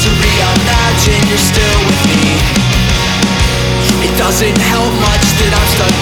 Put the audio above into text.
to reimagine you're still with me. It doesn't help much that I'm stuck